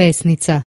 pesnica.